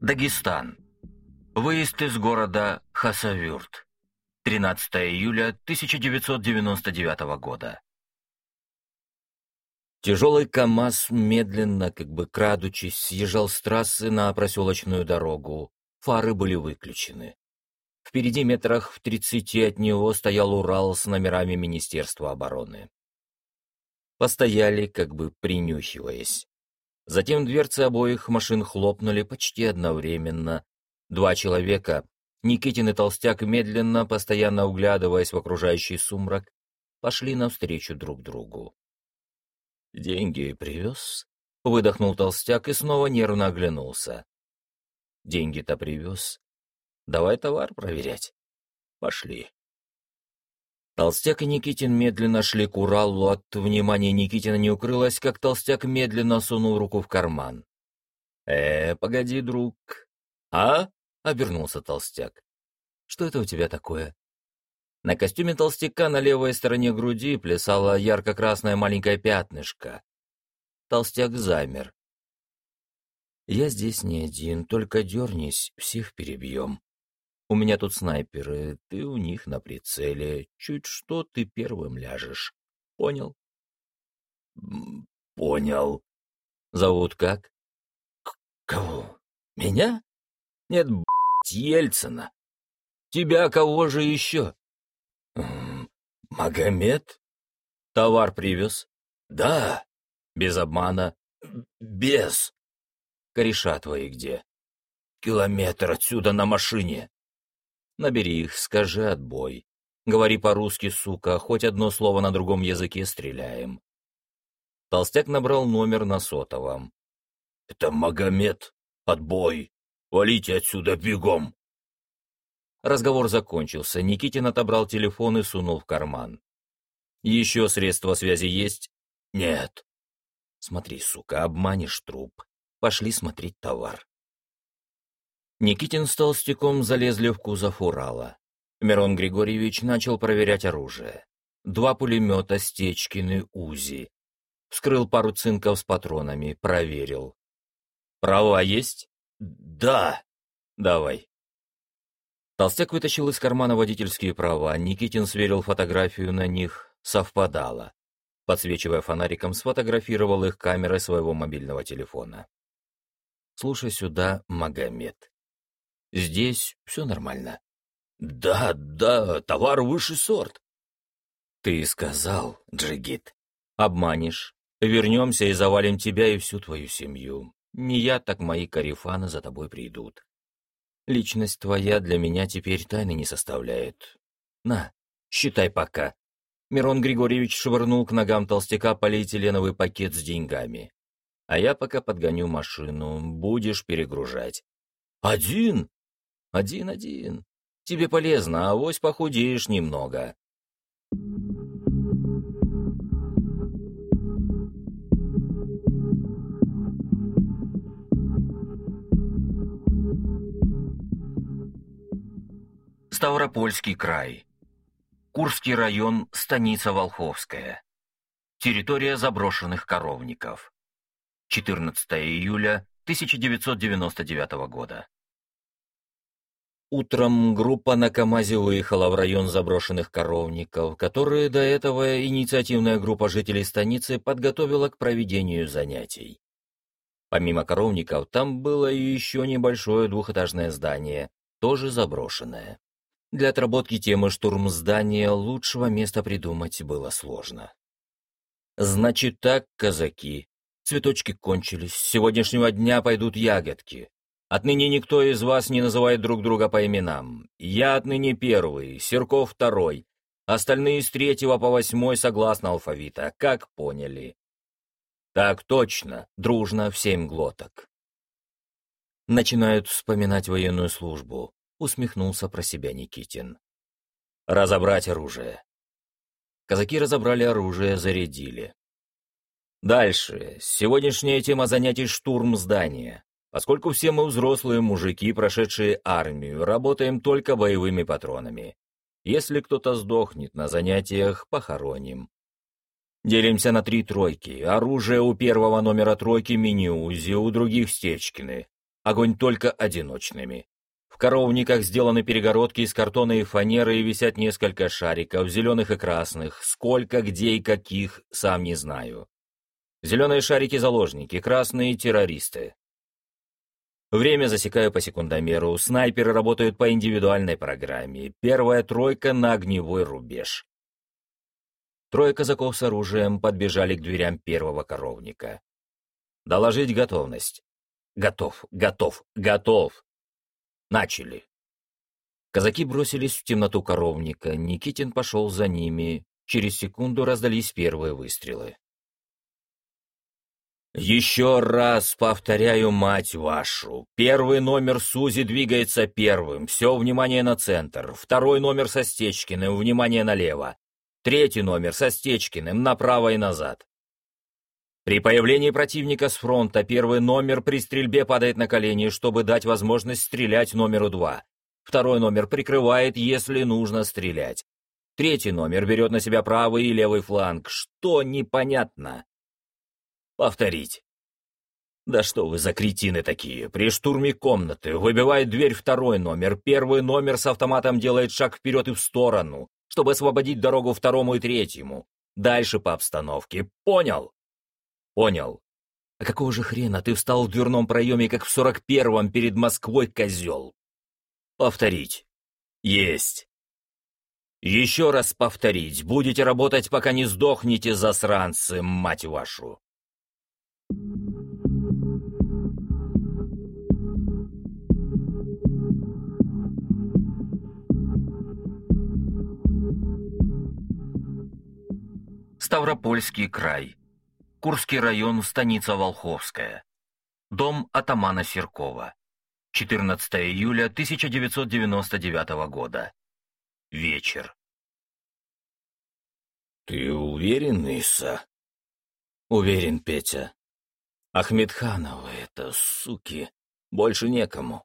Дагестан. Выезд из города Хасавюрт. 13 июля 1999 года. Тяжелый КАМАЗ медленно, как бы крадучись, съезжал с трассы на проселочную дорогу. Фары были выключены. Впереди метрах в тридцати от него стоял Урал с номерами Министерства обороны. Постояли, как бы принюхиваясь. Затем дверцы обоих машин хлопнули почти одновременно. Два человека, Никитин и Толстяк, медленно, постоянно углядываясь в окружающий сумрак, пошли навстречу друг другу. «Деньги привез?» — выдохнул Толстяк и снова нервно оглянулся. «Деньги-то привез. Давай товар проверять. Пошли». Толстяк и Никитин медленно шли к Уралу. От внимания Никитина не укрылось, как Толстяк медленно сунул руку в карман. «Э, погоди, друг». «А?» — обернулся Толстяк. «Что это у тебя такое?» На костюме толстяка на левой стороне груди плясало ярко-красное маленькое пятнышко. Толстяк замер. «Я здесь не один, только дернись, всех перебьем. У меня тут снайперы, ты у них на прицеле. Чуть что, ты первым ляжешь. Понял?» «Понял. Зовут как?» «Кого? Меня? Нет, б***ь, Ельцина. Тебя кого же еще?» «Магомед?» «Товар привез?» «Да». «Без обмана?» «Без». «Кореша твои где?» «Километр отсюда на машине». «Набери их, скажи отбой. Говори по-русски, сука, хоть одно слово на другом языке стреляем». Толстяк набрал номер на сотовом. «Это Магомед. Отбой. Валите отсюда бегом». Разговор закончился. Никитин отобрал телефон и сунул в карман. «Еще средства связи есть?» «Нет». «Смотри, сука, обманешь труп. Пошли смотреть товар». Никитин с Толстяком залезли в кузов Урала. Мирон Григорьевич начал проверять оружие. Два пулемета Стечкины УЗИ. Вскрыл пару цинков с патронами, проверил. «Права есть?» «Да». «Давай». Толстяк вытащил из кармана водительские права, Никитин сверил фотографию на них, совпадало. Подсвечивая фонариком, сфотографировал их камерой своего мобильного телефона. «Слушай сюда, Магомед. Здесь все нормально?» «Да, да, товар высший сорт». «Ты сказал, Джигит. Обманешь. Вернемся и завалим тебя и всю твою семью. Не я, так мои карифаны за тобой придут. Личность твоя для меня теперь тайны не составляет. На, считай пока. Мирон Григорьевич швырнул к ногам толстяка полиэтиленовый пакет с деньгами. А я пока подгоню машину, будешь перегружать. Один? Один-один. Тебе полезно, а вось похудеешь немного. Ставропольский край. Курский район, станица Волховская. Территория заброшенных коровников. 14 июля 1999 года. Утром группа на КАМАЗе выехала в район заброшенных коровников, которые до этого инициативная группа жителей станицы подготовила к проведению занятий. Помимо коровников, там было еще небольшое двухэтажное здание, тоже заброшенное. Для отработки темы штурм здания лучшего места придумать было сложно. Значит так, казаки. Цветочки кончились, с сегодняшнего дня пойдут ягодки. Отныне никто из вас не называет друг друга по именам. Я отныне первый, Серков второй. Остальные с третьего по восьмой согласно алфавита, как поняли. Так точно, дружно в семь глоток. Начинают вспоминать военную службу усмехнулся про себя Никитин. Разобрать оружие. Казаки разобрали оружие, зарядили. Дальше. Сегодняшняя тема занятий — штурм здания. Поскольку все мы взрослые мужики, прошедшие армию, работаем только боевыми патронами. Если кто-то сдохнет на занятиях, похороним. Делимся на три тройки. Оружие у первого номера тройки мини-узи, у других стечкины. Огонь только одиночными. В коровниках сделаны перегородки из картона и фанеры и висят несколько шариков, зеленых и красных. Сколько, где и каких, сам не знаю. Зеленые шарики — заложники, красные — террористы. Время засекаю по секундомеру. Снайперы работают по индивидуальной программе. Первая тройка на огневой рубеж. Трое казаков с оружием подбежали к дверям первого коровника. «Доложить готовность». «Готов, готов, готов». Начали. Казаки бросились в темноту коровника. Никитин пошел за ними. Через секунду раздались первые выстрелы. «Еще раз повторяю, мать вашу. Первый номер Сузи двигается первым. Все, внимание на центр. Второй номер со Стечкиным. Внимание налево. Третий номер со Стечкиным, направо и назад. При появлении противника с фронта первый номер при стрельбе падает на колени, чтобы дать возможность стрелять номеру два. Второй номер прикрывает, если нужно стрелять. Третий номер берет на себя правый и левый фланг. Что непонятно? Повторить. Да что вы за кретины такие? При штурме комнаты выбивает дверь второй номер, первый номер с автоматом делает шаг вперед и в сторону чтобы освободить дорогу второму и третьему. Дальше по обстановке. Понял? Понял. А какого же хрена ты встал в дверном проеме, как в сорок первом перед Москвой, козел? Повторить. Есть. Еще раз повторить. Будете работать, пока не сдохнете, засранцы, мать вашу. Ставропольский край. Курский район, станица Волховская. Дом атамана Серкова. 14 июля 1999 года. Вечер. «Ты уверен, Иса?» «Уверен, Петя. Ахмедхановы — это суки. Больше некому.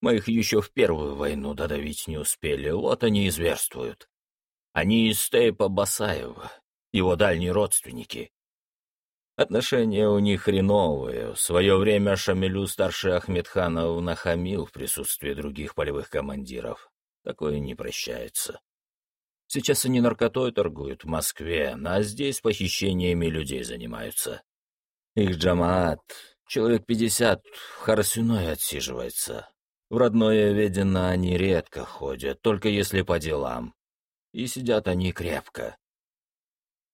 Мы их еще в первую войну додавить не успели, вот они и зверствуют. Они из стейпа Басаева, его дальние родственники. Отношения у них хреновые. В свое время Шамилю старший Ахмедханов нахамил в присутствии других полевых командиров. Такое не прощается. Сейчас они наркотой торгуют в Москве, а здесь похищениями людей занимаются. Их джамаат, человек пятьдесят, в Харсюной отсиживается. В родное Ведено они редко ходят, только если по делам. И сидят они крепко.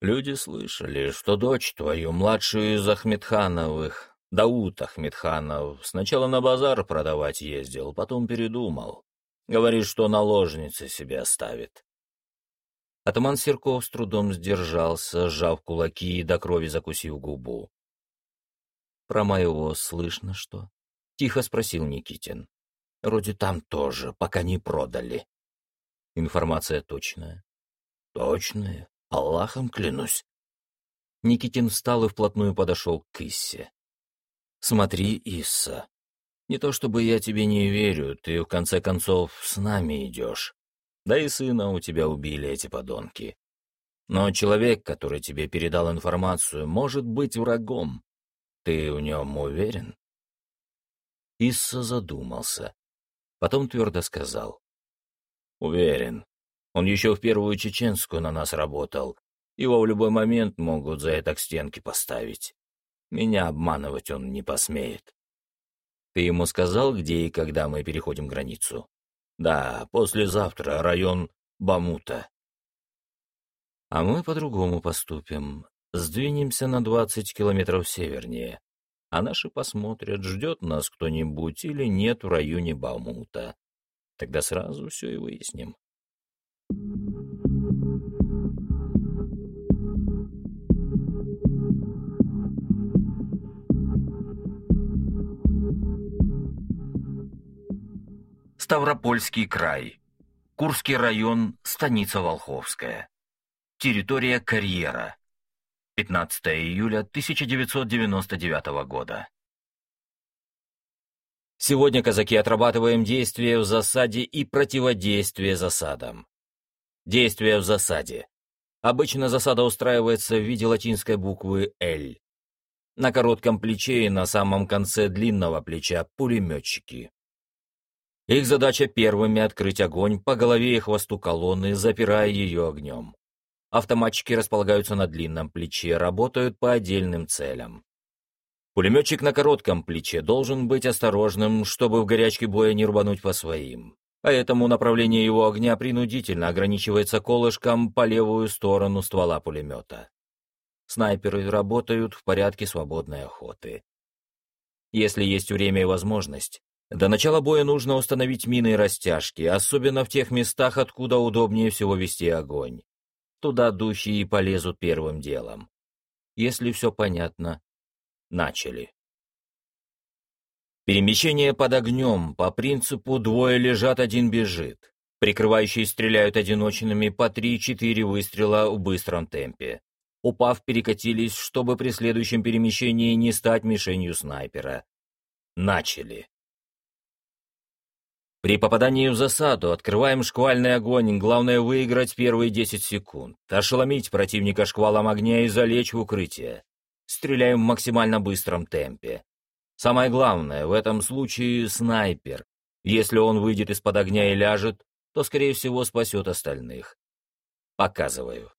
Люди слышали, что дочь твою, младшую из Ахмедхановых, Дауд Ахмедханов, сначала на базар продавать ездил, потом передумал. Говорит, что наложницы себе оставит. Атаман Серков с трудом сдержался, сжав кулаки и до крови закусив губу. «Про моего слышно что?» — тихо спросил Никитин. «Вроде там тоже, пока не продали». «Информация точная?» «Точная. Аллахом клянусь. Никитин встал и вплотную подошел к Иссе. «Смотри, Исса, не то чтобы я тебе не верю, ты в конце концов с нами идешь. Да и сына у тебя убили эти подонки. Но человек, который тебе передал информацию, может быть врагом. Ты в нем уверен?» Исса задумался. Потом твердо сказал. «Уверен. Он еще в первую чеченскую на нас работал. Его в любой момент могут за это к стенке поставить. Меня обманывать он не посмеет. Ты ему сказал, где и когда мы переходим границу? Да, послезавтра, район Бамута. А мы по-другому поступим. Сдвинемся на двадцать километров севернее. А наши посмотрят, ждет нас кто-нибудь или нет в районе Бамута. Тогда сразу все и выясним. Ставропольский край. Курский район, станица Волховская. Территория карьера. 15 июля 1999 года. Сегодня, казаки, отрабатываем действия в засаде и противодействие засадам. Действия в засаде. Обычно засада устраивается в виде латинской буквы «Л». На коротком плече и на самом конце длинного плеча пулеметчики. Их задача первыми открыть огонь по голове и хвосту колонны, запирая ее огнем. Автоматчики располагаются на длинном плече, работают по отдельным целям. Пулеметчик на коротком плече должен быть осторожным, чтобы в горячке боя не рубануть по своим. Поэтому направление его огня принудительно ограничивается колышком по левую сторону ствола пулемета. Снайперы работают в порядке свободной охоты. Если есть время и возможность, до начала боя нужно установить мины и растяжки, особенно в тех местах, откуда удобнее всего вести огонь. Туда духи и полезут первым делом. Если все понятно, начали. Перемещение под огнем по принципу «двое лежат, один бежит». Прикрывающие стреляют одиночными по 3-4 выстрела в быстром темпе. Упав, перекатились, чтобы при следующем перемещении не стать мишенью снайпера. Начали. При попадании в засаду открываем шквальный огонь, главное выиграть первые 10 секунд, ошеломить противника шквалом огня и залечь в укрытие. Стреляем в максимально быстром темпе. Самое главное, в этом случае снайпер. Если он выйдет из-под огня и ляжет, то, скорее всего, спасет остальных. Показываю.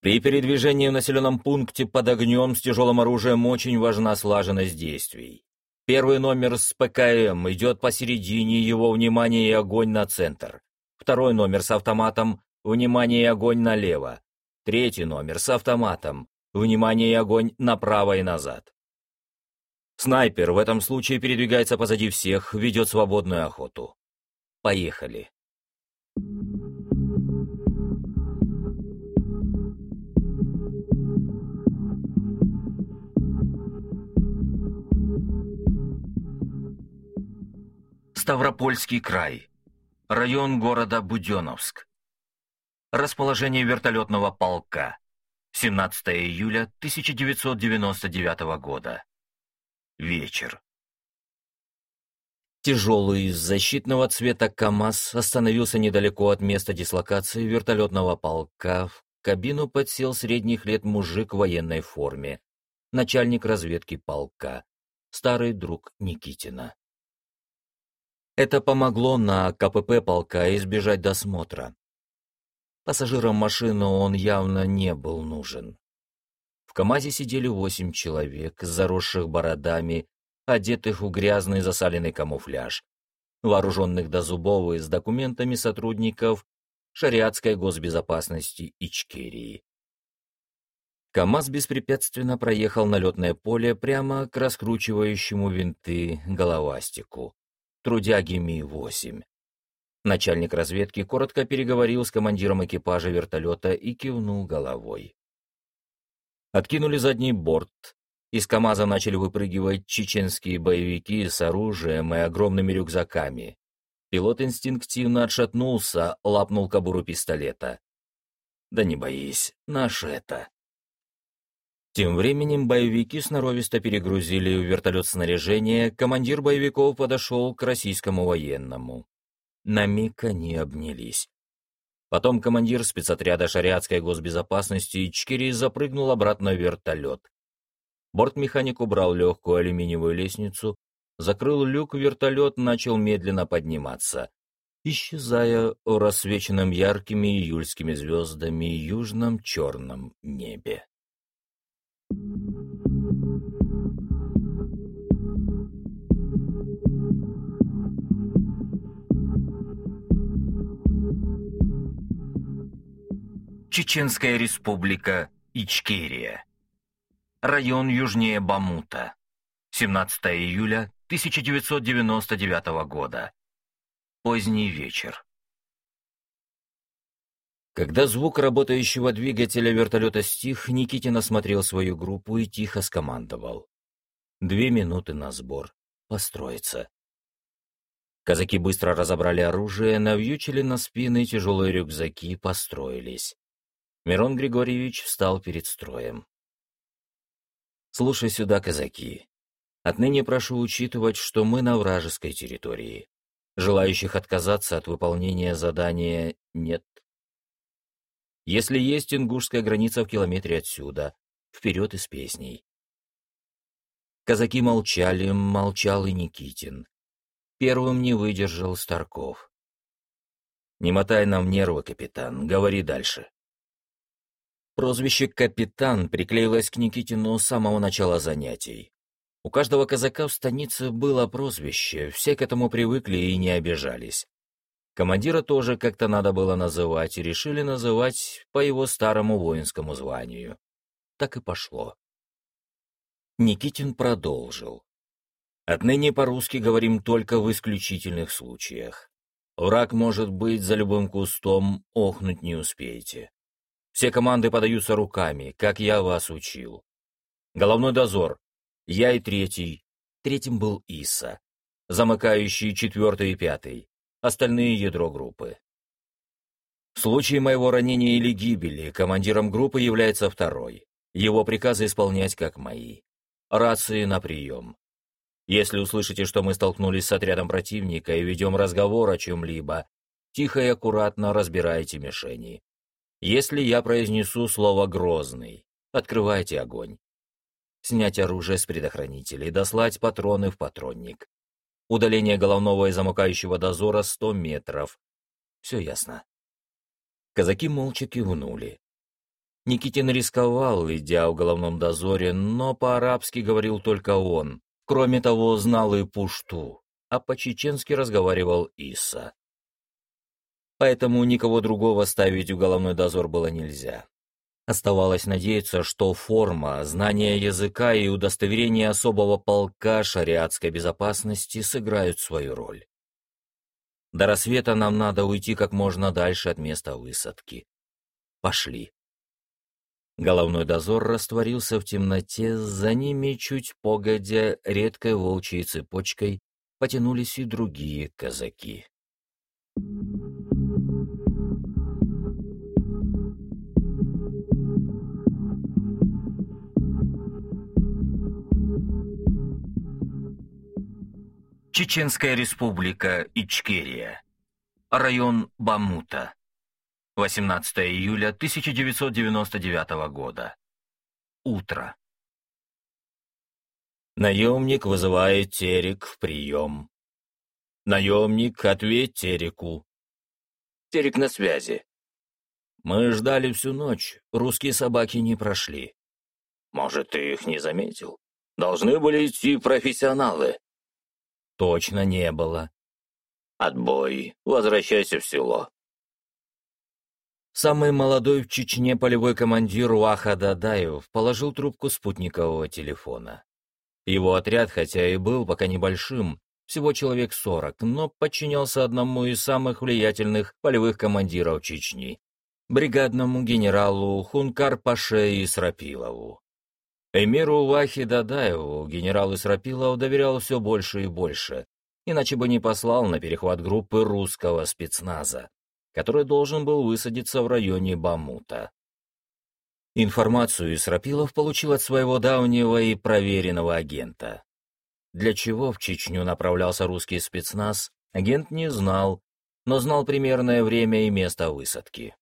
При передвижении в населенном пункте под огнем с тяжелым оружием очень важна слаженность действий. Первый номер с ПКМ идет посередине, его внимание и огонь на центр. Второй номер с автоматом, внимание и огонь налево. Третий номер с автоматом, Внимание и огонь направо и назад. Снайпер в этом случае передвигается позади всех, ведет свободную охоту. Поехали. Ставропольский край. Район города Буденновск. Расположение вертолетного полка. 17 июля 1999 года. Вечер. Тяжелый из защитного цвета КАМАЗ остановился недалеко от места дислокации вертолетного полка. В кабину подсел средних лет мужик в военной форме, начальник разведки полка, старый друг Никитина. Это помогло на КПП полка избежать досмотра. Пассажирам машины он явно не был нужен. В КамАЗе сидели восемь человек, заросших бородами, одетых в грязный засаленный камуфляж, вооруженных до зубов и с документами сотрудников шариатской госбезопасности Ичкерии. КамАЗ беспрепятственно проехал на летное поле прямо к раскручивающему винты головастику, трудяги Ми-8. Начальник разведки коротко переговорил с командиром экипажа вертолета и кивнул головой. Откинули задний борт. Из КамАЗа начали выпрыгивать чеченские боевики с оружием и огромными рюкзаками. Пилот инстинктивно отшатнулся, лапнул кобуру пистолета. «Да не боись, наш это». Тем временем боевики сноровисто перегрузили в вертолет снаряжение, командир боевиков подошел к российскому военному. На миг они обнялись. Потом командир спецотряда шариатской госбезопасности Ичкири запрыгнул обратно в вертолет. Бортмеханик убрал легкую алюминиевую лестницу, закрыл люк, вертолет начал медленно подниматься, исчезая в рассвеченном яркими июльскими звездами южном черном небе. Чеченская республика, Ичкерия. Район южнее Бамута. 17 июля 1999 года. Поздний вечер. Когда звук работающего двигателя вертолета стих, Никитин осмотрел свою группу и тихо скомандовал. Две минуты на сбор. Построиться. Казаки быстро разобрали оружие, навьючили на спины тяжелые рюкзаки, построились. Мирон Григорьевич встал перед строем. «Слушай сюда, казаки. Отныне прошу учитывать, что мы на вражеской территории. Желающих отказаться от выполнения задания нет. Если есть ингушская граница в километре отсюда, вперед из песней. Казаки молчали, молчал и Никитин. Первым не выдержал Старков. «Не мотай нам нервы, капитан, говори дальше». Прозвище «Капитан» приклеилось к Никитину с самого начала занятий. У каждого казака в станице было прозвище, все к этому привыкли и не обижались. Командира тоже как-то надо было называть, и решили называть по его старому воинскому званию. Так и пошло. Никитин продолжил. Отныне по-русски говорим только в исключительных случаях. Враг может быть за любым кустом, охнуть не успеете. Все команды подаются руками, как я вас учил. Головной дозор. Я и третий. Третьим был Иса. Замыкающий четвертый и пятый. Остальные ядро группы. В случае моего ранения или гибели командиром группы является второй. Его приказы исполнять как мои. Рации на прием. Если услышите, что мы столкнулись с отрядом противника и ведем разговор о чем-либо, тихо и аккуратно разбирайте мишени. Если я произнесу слово «грозный», открывайте огонь. Снять оружие с предохранителей, дослать патроны в патронник. Удаление головного и замыкающего дозора 100 метров. Все ясно. Казаки молча кивнули. Никитин рисковал, идя в головном дозоре, но по-арабски говорил только он. Кроме того, знал и пушту, а по-чеченски разговаривал Иса поэтому никого другого ставить в головной дозор было нельзя. Оставалось надеяться, что форма, знание языка и удостоверение особого полка шариатской безопасности сыграют свою роль. До рассвета нам надо уйти как можно дальше от места высадки. Пошли. Головной дозор растворился в темноте, за ними, чуть погодя, редкой волчьей цепочкой потянулись и другие казаки. Чеченская республика Ичкерия. Район Бамута. 18 июля 1999 года. Утро. Наемник вызывает Терек в прием. Наемник, ответь Тереку. Терек на связи. Мы ждали всю ночь, русские собаки не прошли. Может, ты их не заметил? Должны были идти профессионалы. Точно не было. Отбой. Возвращайся в село. Самый молодой в Чечне полевой командир Уаха Дадаев положил трубку спутникового телефона. Его отряд, хотя и был пока небольшим, всего человек сорок, но подчинялся одному из самых влиятельных полевых командиров Чечни, бригадному генералу Хункар-Паше Исрапилову. Эмиру Вахи Дадаеву генерал Исрапилов доверял все больше и больше, иначе бы не послал на перехват группы русского спецназа, который должен был высадиться в районе Бамута. Информацию Исрапилов получил от своего давнего и проверенного агента. Для чего в Чечню направлялся русский спецназ, агент не знал, но знал примерное время и место высадки.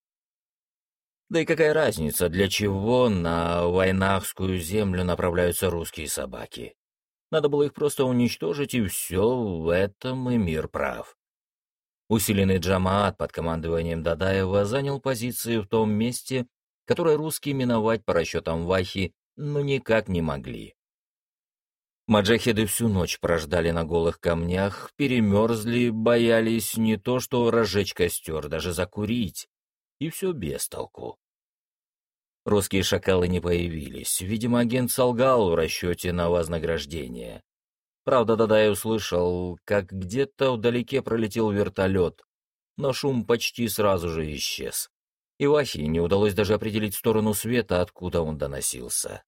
Да и какая разница, для чего на войнахскую землю направляются русские собаки? Надо было их просто уничтожить, и все, в этом и мир прав. Усиленный джамаат под командованием Дадаева занял позиции в том месте, которое русские миновать по расчетам Вахи ну никак не могли. Маджахеды всю ночь прождали на голых камнях, перемерзли, боялись не то что разжечь костер, даже закурить и все без толку. Русские шакалы не появились. Видимо, агент солгал в расчете на вознаграждение. Правда, тогда я услышал, как где-то вдалеке пролетел вертолет, но шум почти сразу же исчез. И Вахе не удалось даже определить сторону света, откуда он доносился.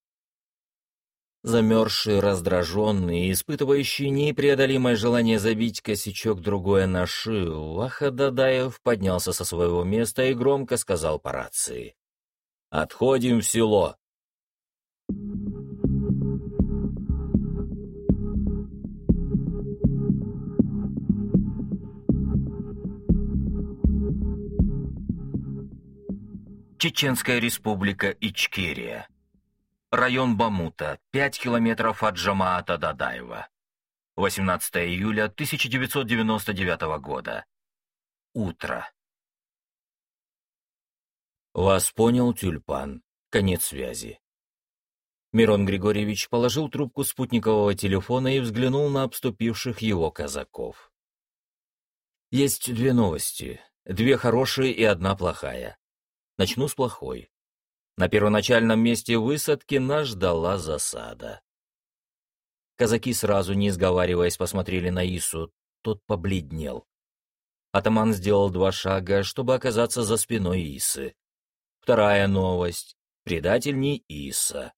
Замерзший, раздраженный, испытывающий непреодолимое желание забить косячок другое на шею, Ваха Дадаев поднялся со своего места и громко сказал по рации. «Отходим в село!» Чеченская республика Ичкерия. Район Бамута, 5 километров от Джамаата Дадаева. 18 июля 1999 года. Утро. Вас понял, тюльпан. Конец связи. Мирон Григорьевич положил трубку спутникового телефона и взглянул на обступивших его казаков. Есть две новости. Две хорошие и одна плохая. Начну с плохой. На первоначальном месте высадки нас ждала засада. Казаки сразу, не сговариваясь, посмотрели на Ису. Тот побледнел. Атаман сделал два шага, чтобы оказаться за спиной Исы. Вторая новость. Предатель не Иса.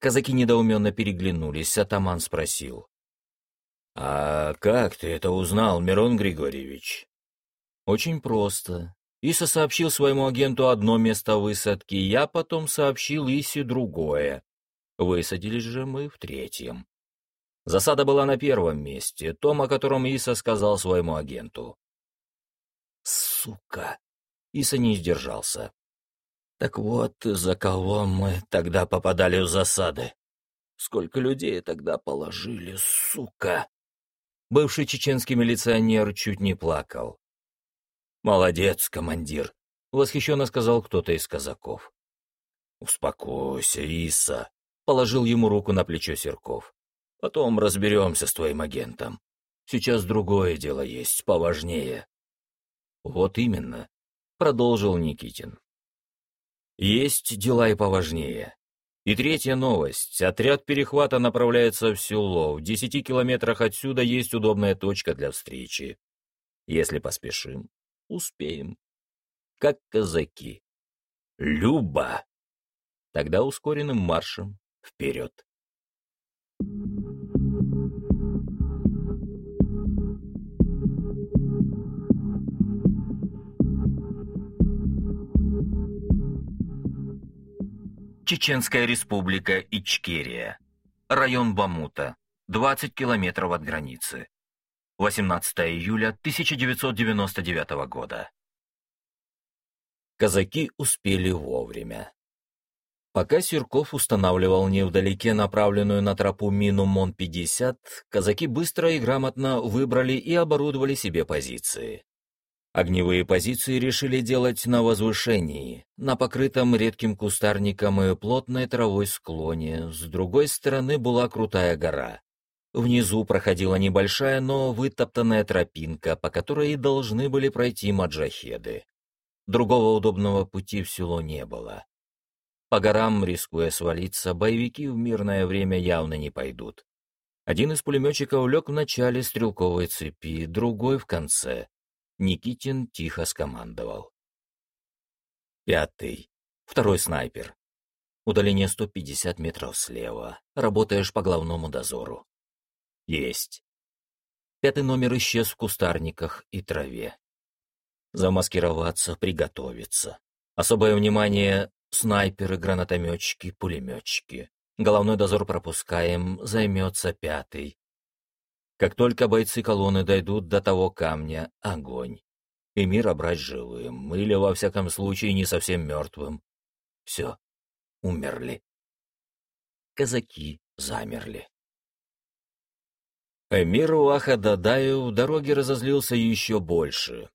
Казаки недоуменно переглянулись, атаман спросил. «А как ты это узнал, Мирон Григорьевич?» «Очень просто. Иса сообщил своему агенту одно место высадки, я потом сообщил Исе другое. Высадились же мы в третьем. Засада была на первом месте, том, о котором Иса сказал своему агенту. «Сука!» Иса не сдержался. Так вот, за кого мы тогда попадали в засады. Сколько людей тогда положили, сука!» Бывший чеченский милиционер чуть не плакал. «Молодец, командир», — восхищенно сказал кто-то из казаков. «Успокойся, Иса», — положил ему руку на плечо Серков. «Потом разберемся с твоим агентом. Сейчас другое дело есть, поважнее». «Вот именно», — продолжил Никитин. Есть дела и поважнее. И третья новость. Отряд перехвата направляется в село. В десяти километрах отсюда есть удобная точка для встречи. Если поспешим, успеем. Как казаки. Люба! Тогда ускоренным маршем вперед. Чеченская республика Ичкерия. Район Бамута. 20 километров от границы. 18 июля 1999 года. Казаки успели вовремя. Пока Сирков устанавливал невдалеке направленную на тропу мину МОН-50, казаки быстро и грамотно выбрали и оборудовали себе позиции. Огневые позиции решили делать на возвышении, на покрытом редким кустарником и плотной травой склоне. С другой стороны была крутая гора. Внизу проходила небольшая, но вытоптанная тропинка, по которой и должны были пройти маджахеды. Другого удобного пути в село не было. По горам, рискуя свалиться, боевики в мирное время явно не пойдут. Один из пулеметчиков лег в начале стрелковой цепи, другой — в конце. Никитин тихо скомандовал. Пятый. Второй снайпер. Удаление 150 метров слева. Работаешь по главному дозору. Есть. Пятый номер исчез в кустарниках и траве. Замаскироваться, приготовиться. Особое внимание — снайперы, гранатометчики, пулеметчики. Головной дозор пропускаем, займется пятый. Как только бойцы колонны дойдут до того камня, огонь. И мир брать живым, или, во всяком случае, не совсем мертвым. Все, умерли. Казаки замерли. Эмир Уаха в дороге разозлился еще больше.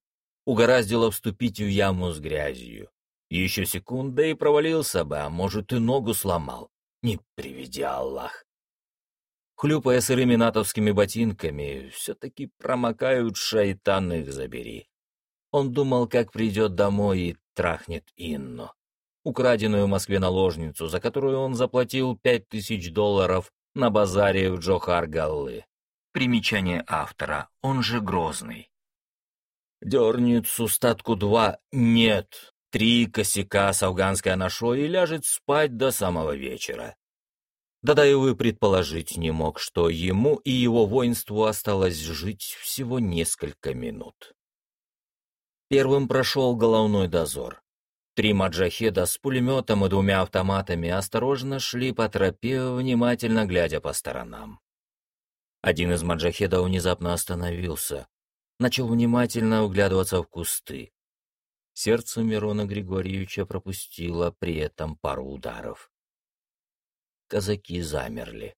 Угораздило вступить в яму с грязью. Еще секунда и провалился бы, а может и ногу сломал. Не приведи Аллах хлюпая сырыми натовскими ботинками, все-таки промокают, шайтан их забери. Он думал, как придет домой и трахнет Инну, украденную в Москве наложницу, за которую он заплатил пять тысяч долларов на базаре в Джохар-Галлы. Примечание автора, он же Грозный. Дернет с устатку два «нет», три косяка с афганской анашой и ляжет спать до самого вечера. Дадаевы предположить не мог, что ему и его воинству осталось жить всего несколько минут. Первым прошел головной дозор. Три маджахеда с пулеметом и двумя автоматами осторожно шли по тропе, внимательно глядя по сторонам. Один из маджахедов внезапно остановился, начал внимательно углядываться в кусты. Сердце Мирона Григорьевича пропустило при этом пару ударов. Казаки замерли.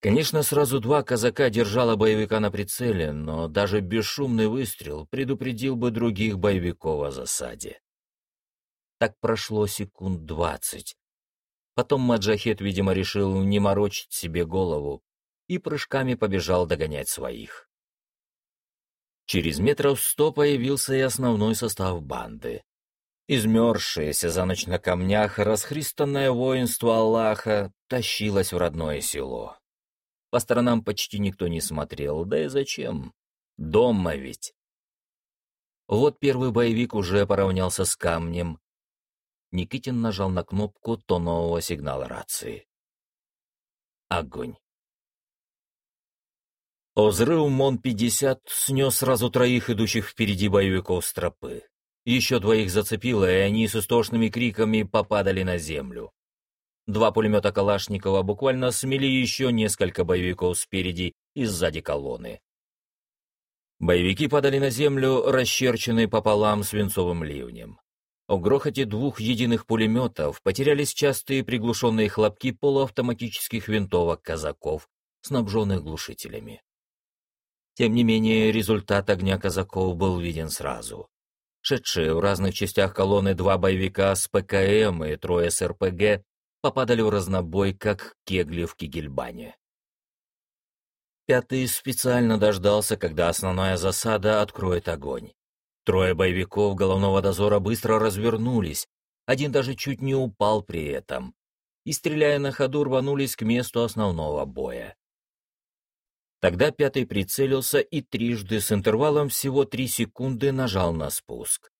Конечно, сразу два казака держало боевика на прицеле, но даже бесшумный выстрел предупредил бы других боевиков о засаде. Так прошло секунд двадцать. Потом Маджахет, видимо, решил не морочить себе голову и прыжками побежал догонять своих. Через метров сто появился и основной состав банды. Измерзшееся за ночь на камнях расхристанное воинство Аллаха тащилось в родное село. По сторонам почти никто не смотрел, да и зачем? Дома ведь. Вот первый боевик уже поравнялся с камнем. Никитин нажал на кнопку тонового сигнала рации. Огонь. Взрыв МОН-50 снес сразу троих идущих впереди боевиков с тропы. Еще двоих зацепило, и они с истошными криками попадали на землю. Два пулемета Калашникова буквально смели еще несколько боевиков спереди и сзади колонны. Боевики падали на землю, расчерченные пополам свинцовым ливнем. В грохоте двух единых пулеметов потерялись частые приглушенные хлопки полуавтоматических винтовок казаков, снабженных глушителями. Тем не менее, результат огня казаков был виден сразу. Шедшие в разных частях колонны два боевика с ПКМ и трое с РПГ попадали в разнобой, как кегли в Кигельбане. Пятый специально дождался, когда основная засада откроет огонь. Трое боевиков головного дозора быстро развернулись, один даже чуть не упал при этом, и, стреляя на ходу, рванулись к месту основного боя. Тогда пятый прицелился и трижды с интервалом всего три секунды нажал на спуск.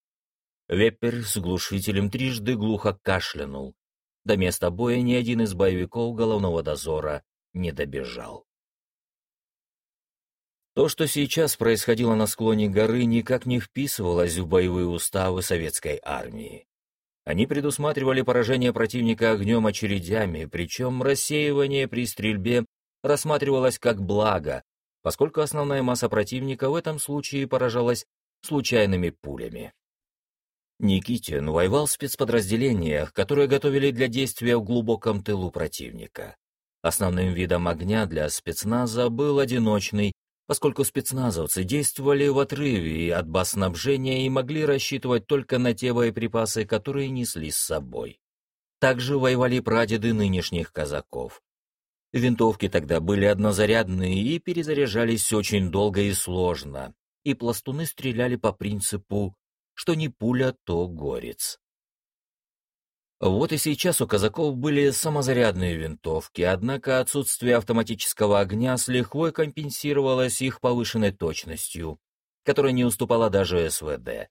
Вепер с глушителем трижды глухо кашлянул. До места боя ни один из боевиков головного дозора не добежал. То, что сейчас происходило на склоне горы, никак не вписывалось в боевые уставы советской армии. Они предусматривали поражение противника огнем очередями, причем рассеивание при стрельбе рассматривалось как благо, поскольку основная масса противника в этом случае поражалась случайными пулями. Никитин воевал в спецподразделениях, которые готовили для действия в глубоком тылу противника. Основным видом огня для спецназа был одиночный, поскольку спецназовцы действовали в отрыве от баз снабжения и могли рассчитывать только на те боеприпасы, которые несли с собой. Также воевали прадеды нынешних казаков. Винтовки тогда были однозарядные и перезаряжались очень долго и сложно, и пластуны стреляли по принципу «что не пуля, то горец». Вот и сейчас у казаков были самозарядные винтовки, однако отсутствие автоматического огня с лихвой компенсировалось их повышенной точностью, которая не уступала даже СВД,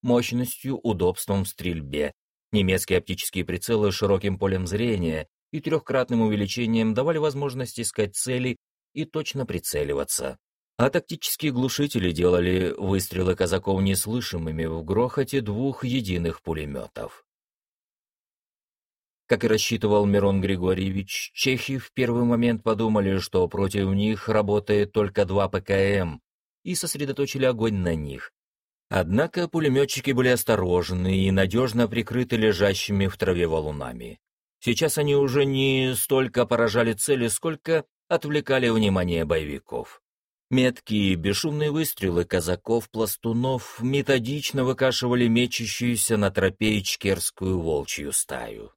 мощностью, удобством в стрельбе, немецкие оптические прицелы с широким полем зрения и трехкратным увеличением давали возможность искать цели и точно прицеливаться. А тактические глушители делали выстрелы казаков неслышимыми в грохоте двух единых пулеметов. Как и рассчитывал Мирон Григорьевич, чехи в первый момент подумали, что против них работает только два ПКМ, и сосредоточили огонь на них. Однако пулеметчики были осторожны и надежно прикрыты лежащими в траве валунами. Сейчас они уже не столько поражали цели, сколько отвлекали внимание боевиков. Меткие бесшумные выстрелы казаков-пластунов методично выкашивали мечущуюся на тропе ичкерскую волчью стаю.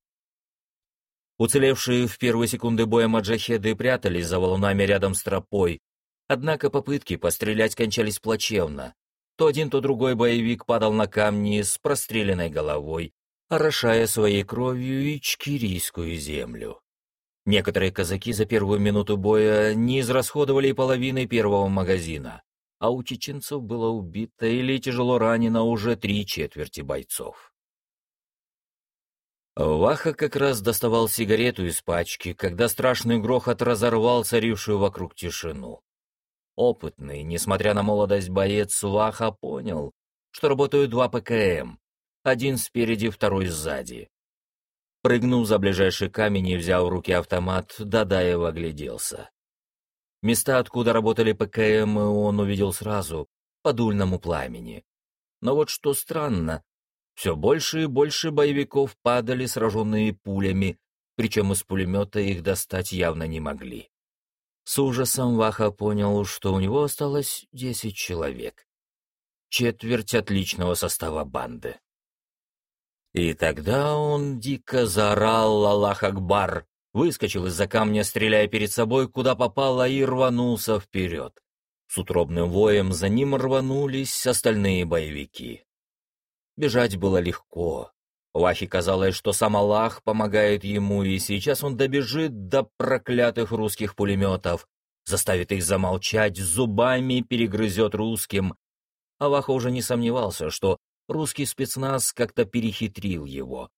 Уцелевшие в первые секунды боя маджахеды прятались за валунами рядом с тропой, однако попытки пострелять кончались плачевно. То один, то другой боевик падал на камни с простреленной головой, орошая своей кровью ичкирийскую землю. Некоторые казаки за первую минуту боя не израсходовали половины первого магазина, а у чеченцев было убито или тяжело ранено уже три четверти бойцов. Ваха как раз доставал сигарету из пачки, когда страшный грохот разорвал царившую вокруг тишину. Опытный, несмотря на молодость боец, Ваха понял, что работают два ПКМ, один спереди, второй сзади. Прыгнув за ближайший камень и взяв в руки автомат, Дадаев огляделся. Места, откуда работали ПКМ, он увидел сразу, по дульному пламени. Но вот что странно, все больше и больше боевиков падали, сраженные пулями, причем из пулемета их достать явно не могли. С ужасом Ваха понял, что у него осталось десять человек. Четверть отличного состава банды. И тогда он дико заорал «Аллах Акбар!», выскочил из-за камня, стреляя перед собой, куда попало, и рванулся вперед. С утробным воем за ним рванулись остальные боевики. Бежать было легко. Вахе казалось, что сам Аллах помогает ему, и сейчас он добежит до проклятых русских пулеметов, заставит их замолчать, зубами перегрызет русским. Аллаха уже не сомневался, что русский спецназ как-то перехитрил его,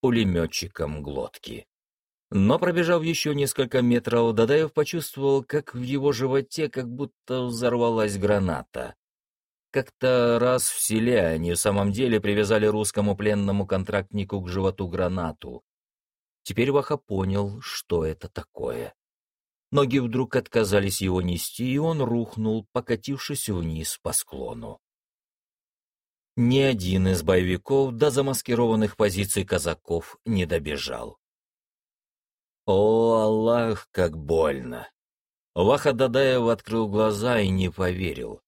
пулеметчиком глотки. Но пробежав еще несколько метров, Дадаев почувствовал, как в его животе как будто взорвалась граната. Как-то раз в селе они в самом деле привязали русскому пленному контрактнику к животу гранату. Теперь Ваха понял, что это такое. Ноги вдруг отказались его нести, и он рухнул, покатившись вниз по склону. Ни один из боевиков до замаскированных позиций казаков не добежал. О, Аллах, как больно! Ваха Дадаев открыл глаза и не поверил.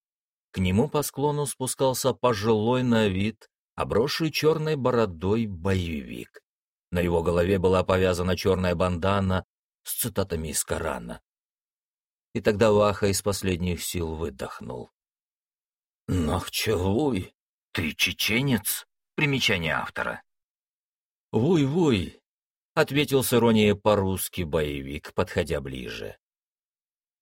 К нему по склону спускался пожилой на вид, обросший черной бородой боевик. На его голове была повязана черная бандана с цитатами из Корана. И тогда Ваха из последних сил выдохнул. «Нахчевуй, ты чеченец?» Примечание автора. «Вуй-вуй, ответил с иронией по-русски боевик, подходя ближе.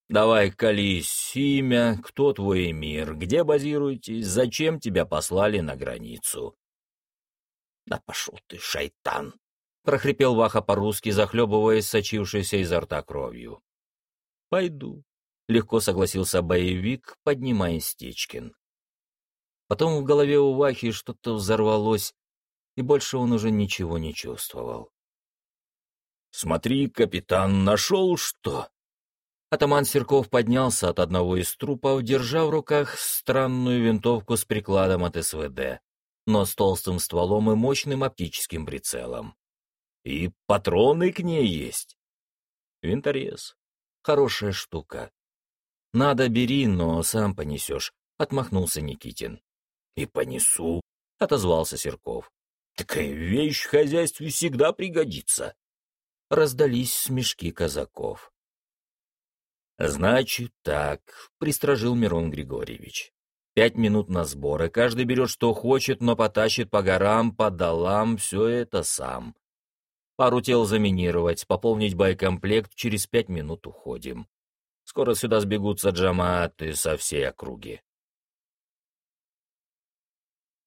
«Давай, колись, имя, кто твой мир, где базируетесь, зачем тебя послали на границу?» «Да пошел ты, шайтан!» — прохрипел Ваха по-русски, захлебываясь сочившейся изо рта кровью. «Пойду», — легко согласился боевик, поднимая Стечкин. Потом в голове у Вахи что-то взорвалось, и больше он уже ничего не чувствовал. «Смотри, капитан, нашел что?» Атаман Серков поднялся от одного из трупов, держа в руках странную винтовку с прикладом от СВД, но с толстым стволом и мощным оптическим прицелом. И патроны к ней есть. Винторез. Хорошая штука. Надо бери, но сам понесешь, — отмахнулся Никитин. И понесу, — отозвался Серков. Такая вещь в хозяйстве всегда пригодится раздались смешки казаков. «Значит так», — пристражил Мирон Григорьевич. «Пять минут на сборы, каждый берет что хочет, но потащит по горам, по долам, все это сам. Пару тел заминировать, пополнить боекомплект, через пять минут уходим. Скоро сюда сбегутся джамааты со всей округи».